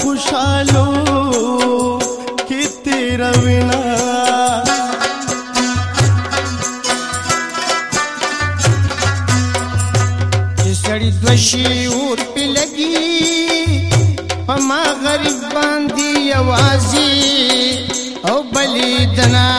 خوشالو کی تیرا وینا چې سړی دوشي اور په لګي پما غریب باندې आवाज़ी او بلی دنا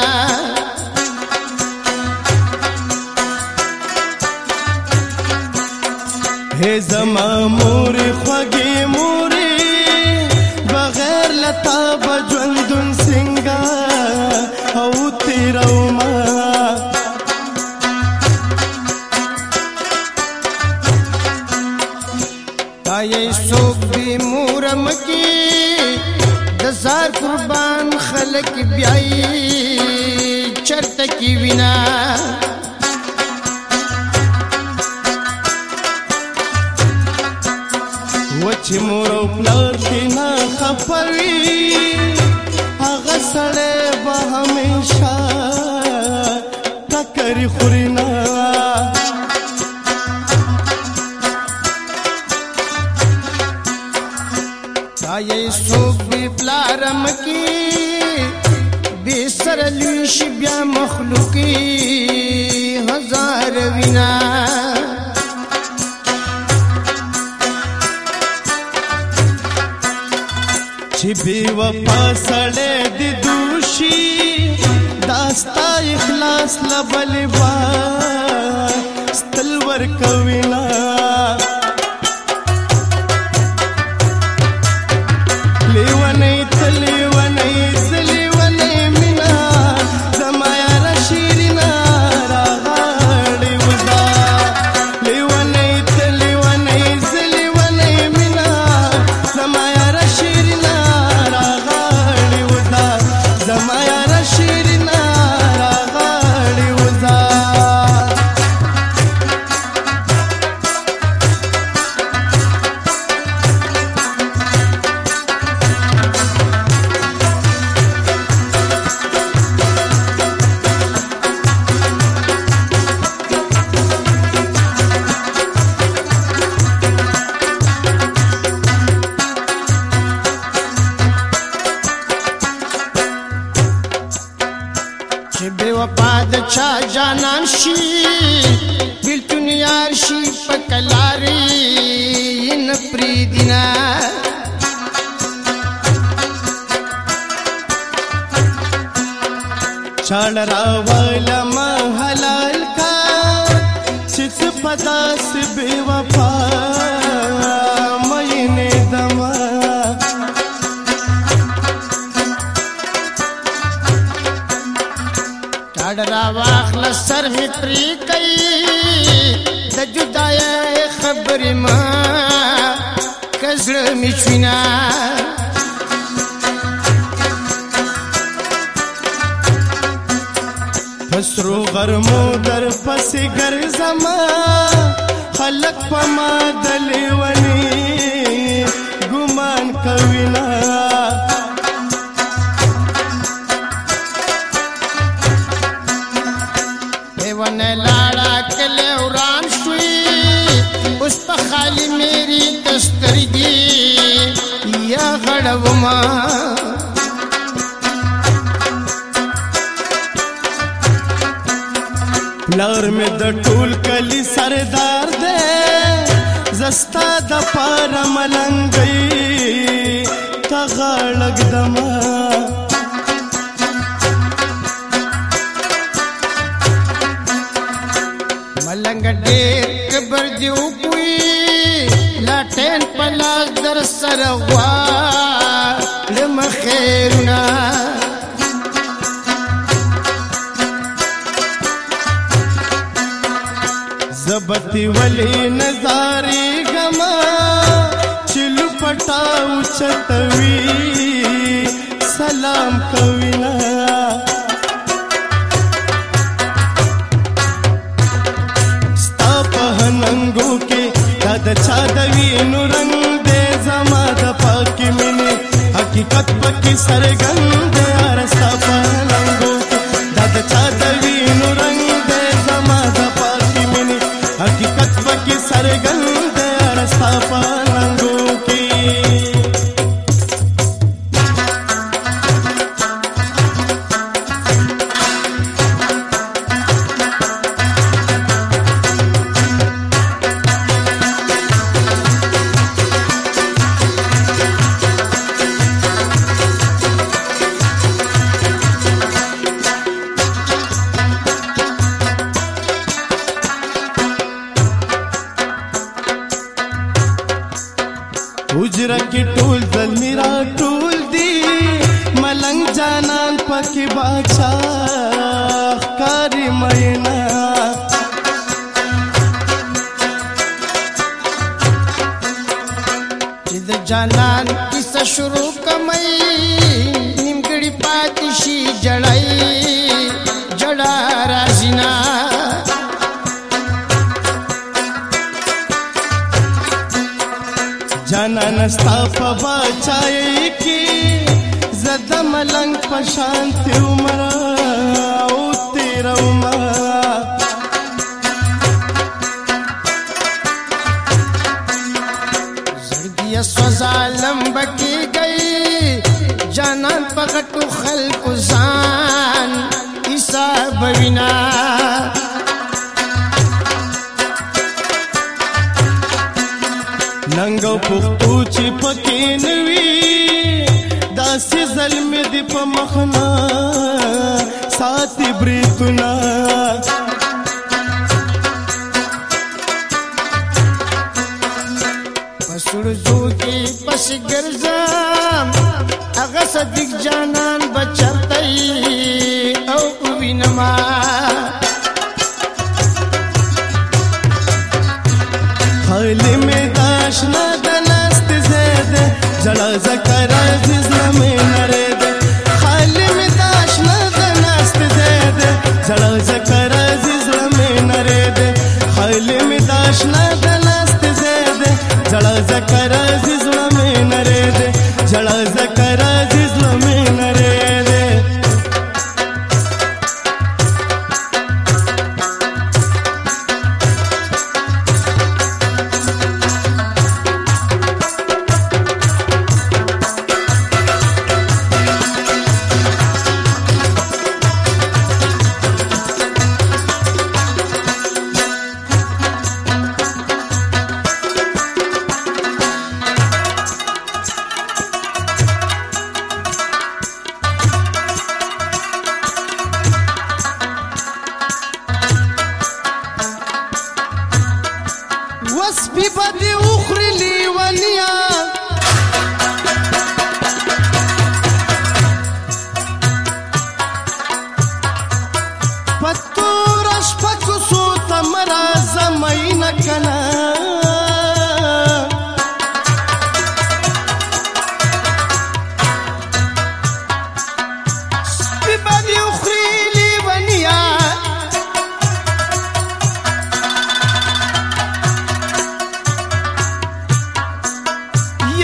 آیا څوک به مورم کې د زار قربان خلک بیاي چرته کې وینا وچ مور او پلار دینا خپوي هغه سړی به همیشه تکري خوري نه ایسوک بی بلارم کی بی سر لویش بیا مخلوقی هزار وینا چی بی وفا سڑے دی دوشی داستا اخلاص لبل با ستلور کوین जानान शी बिल्कुल यार शी पकलारी न प्री दिना चढ़ा महलाल का सिस पता सिबिवा ډډ را واخل سر می پری کئ د جدای خبر ما کزړه می چوینا پسرو غرمو در پس ګرځم خلق پما دلونی ګمان کوینا அழவுமா پلار مې د ټول کلی سردار دی زستا د پاره ملنګي ته غړګ دما ملنګ ډېر کبر دی او کوي لټین پلاس در سره وا لم خیرنا زبتی ولی نظاری غما چلو پټاو چتوي سلام کوینا کې ټول ځلمی را ټول دی ملنګ جانان پکې بادشاہ کاری مینا چې د جانان کیسه شروع کمای ستا په بچای کې زد ملنګ په شانتی عمر او تیر عمر زړګي سوزالم بکی گئی جانان پغټو خلق ځان حساب وینا ننګ پختو چې پکې نوي داسې ظلم دې په مخنا ساتي بریتنا پسړ زو کې پس ګرځم هغه صدق جانان بچتای او وینما حال مې زكي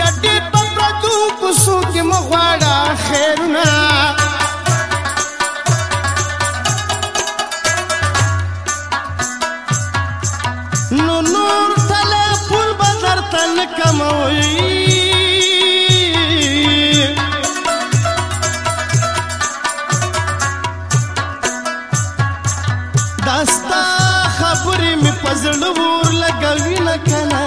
چټي پپرا تو کوسو کې مغواړه خیرونه نو نور تل پول بدر تل کموي دستا خبرې می پزړ ور لګوي نه کنه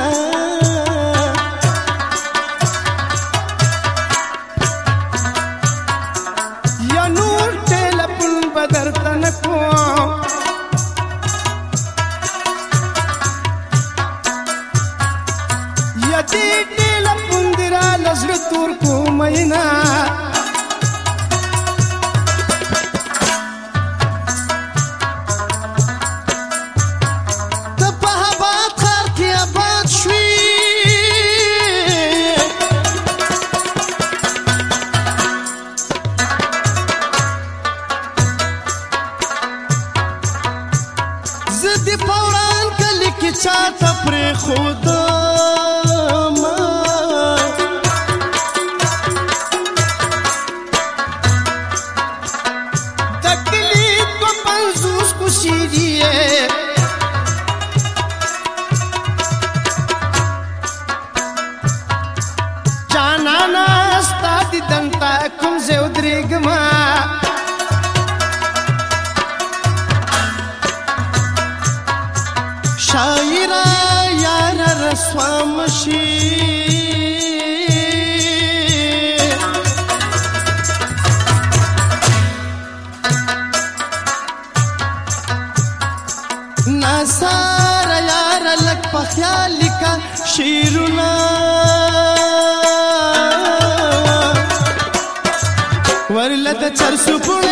چاته پر خود ما تکلی تو پنځوس کو شیریه جانا ناستا دي دنتا کوم زه ودرېګما شاعره یار رسوا مشي ناسار یار لک په خیال لیکا شیرونه ورلته چرسو پونه